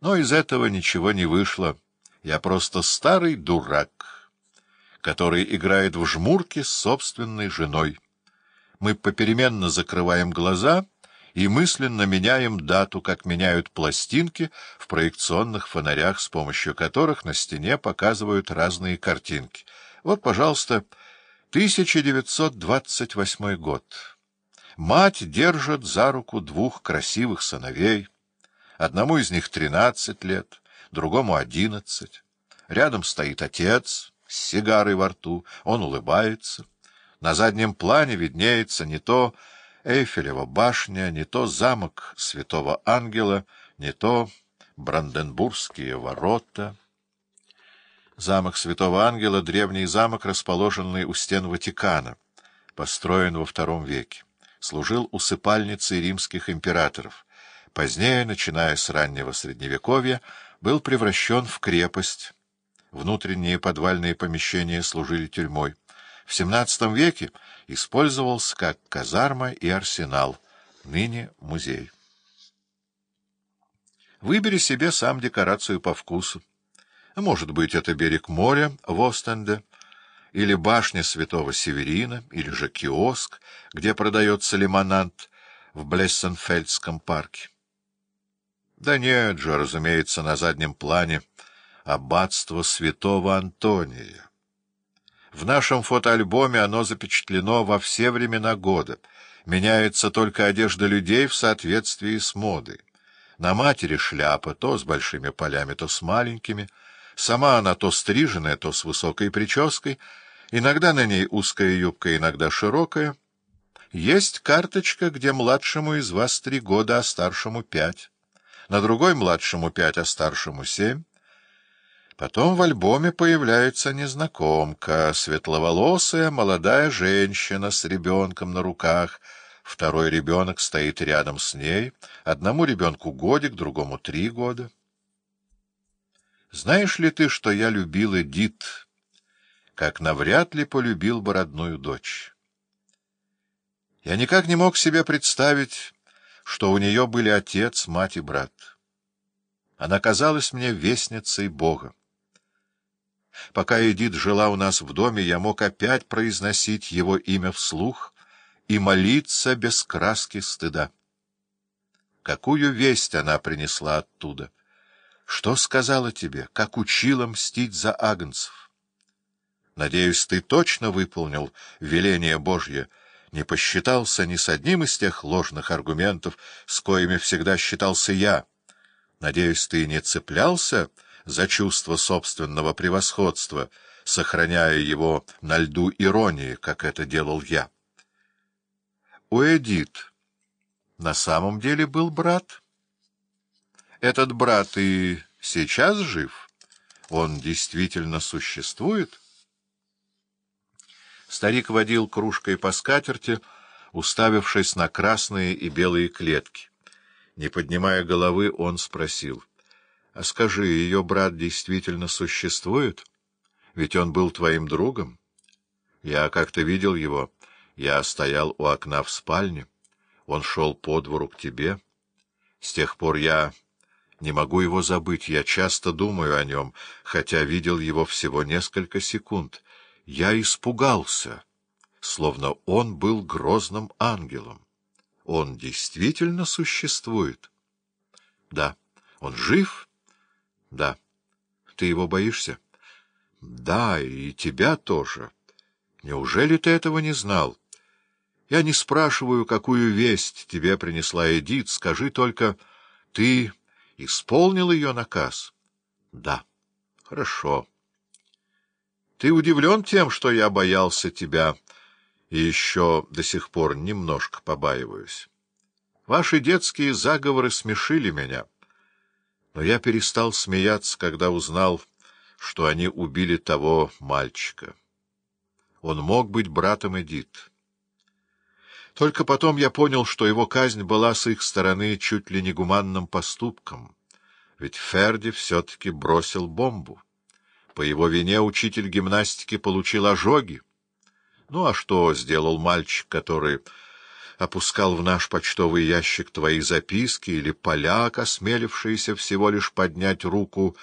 Но из этого ничего не вышло. Я просто старый дурак, который играет в жмурки с собственной женой. Мы попеременно закрываем глаза и мысленно меняем дату, как меняют пластинки в проекционных фонарях, с помощью которых на стене показывают разные картинки. Вот, пожалуйста, 1928 год. Мать держит за руку двух красивых сыновей. Одному из них тринадцать лет, другому одиннадцать. Рядом стоит отец с сигарой во рту, он улыбается. На заднем плане виднеется не то Эйфелева башня, не то замок Святого Ангела, не то Бранденбургские ворота. Замок Святого Ангела — древний замок, расположенный у стен Ватикана, построен во втором веке. Служил усыпальницей римских императоров. Позднее, начиная с раннего Средневековья, был превращен в крепость. Внутренние подвальные помещения служили тюрьмой. В XVII веке использовался как казарма и арсенал, ныне музей. Выбери себе сам декорацию по вкусу. Может быть, это берег моря в Остенде, или башня святого Северина, или же киоск, где продается лимонад в Блессенфельдском парке. Да нет же, разумеется, на заднем плане аббатство святого Антония. В нашем фотоальбоме оно запечатлено во все времена года. Меняется только одежда людей в соответствии с модой. На матери шляпа то с большими полями, то с маленькими — Сама она то стриженная, то с высокой прической, иногда на ней узкая юбка, иногда широкая. Есть карточка, где младшему из вас три года, а старшему пять. На другой младшему пять, а старшему семь. Потом в альбоме появляется незнакомка, светловолосая молодая женщина с ребенком на руках. Второй ребенок стоит рядом с ней. Одному ребенку годик, другому три года. Знаешь ли ты, что я любил Эдит, как навряд ли полюбил бы родную дочь? Я никак не мог себе представить, что у нее были отец, мать и брат. Она казалась мне вестницей Бога. Пока Эдит жила у нас в доме, я мог опять произносить его имя вслух и молиться без краски стыда. Какую весть она принесла оттуда? Что сказала тебе, как учила мстить за агнцев? Надеюсь, ты точно выполнил веление Божье, не посчитался ни с одним из тех ложных аргументов, с коими всегда считался я. Надеюсь, ты не цеплялся за чувство собственного превосходства, сохраняя его на льду иронии, как это делал я. У Эдит на самом деле был брат? Этот брат и сейчас жив? Он действительно существует? Старик водил кружкой по скатерти, уставившись на красные и белые клетки. Не поднимая головы, он спросил. — А скажи, ее брат действительно существует? Ведь он был твоим другом. Я как-то видел его. Я стоял у окна в спальне. Он шел по двору к тебе. С тех пор я не могу его забыть, я часто думаю о нем, хотя видел его всего несколько секунд. Я испугался, словно он был грозным ангелом. Он действительно существует? Да. Он жив? Да. Ты его боишься? Да, и тебя тоже. Неужели ты этого не знал? Я не спрашиваю, какую весть тебе принесла Эдит, скажи только, ты исполнил ее наказ? — Да. — Хорошо. — Ты удивлен тем, что я боялся тебя и еще до сих пор немножко побаиваюсь? Ваши детские заговоры смешили меня, но я перестал смеяться, когда узнал, что они убили того мальчика. Он мог быть братом Эдит. Только потом я понял, что его казнь была с их стороны чуть ли не гуманным поступком, ведь Ферди все-таки бросил бомбу. По его вине учитель гимнастики получил ожоги. Ну а что сделал мальчик, который опускал в наш почтовый ящик твои записки или поляк, осмелившийся всего лишь поднять руку